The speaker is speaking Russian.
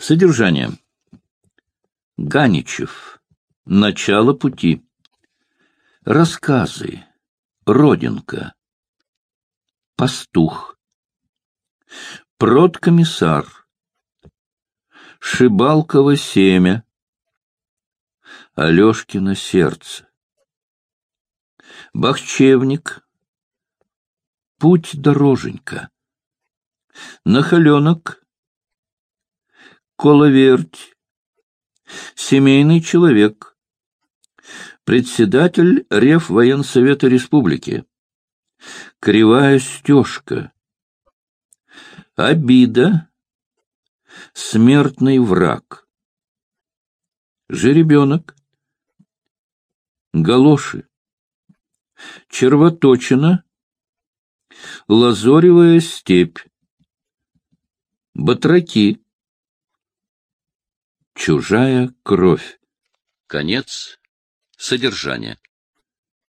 Содержание. Ганичев. Начало пути. Рассказы. Родинка. Пастух. Продкомиссар. Шибалково семя. Алешкино сердце. Бахчевник. Путь дороженька. Нахаленок. Коловерть. Семейный человек. Председатель Реввоенсовета Республики. Кривая стежка. Обида. Смертный враг. Жеребенок. Галоши. Червоточина. Лазоревая степь. Батраки. Чужая кровь. Конец содержания.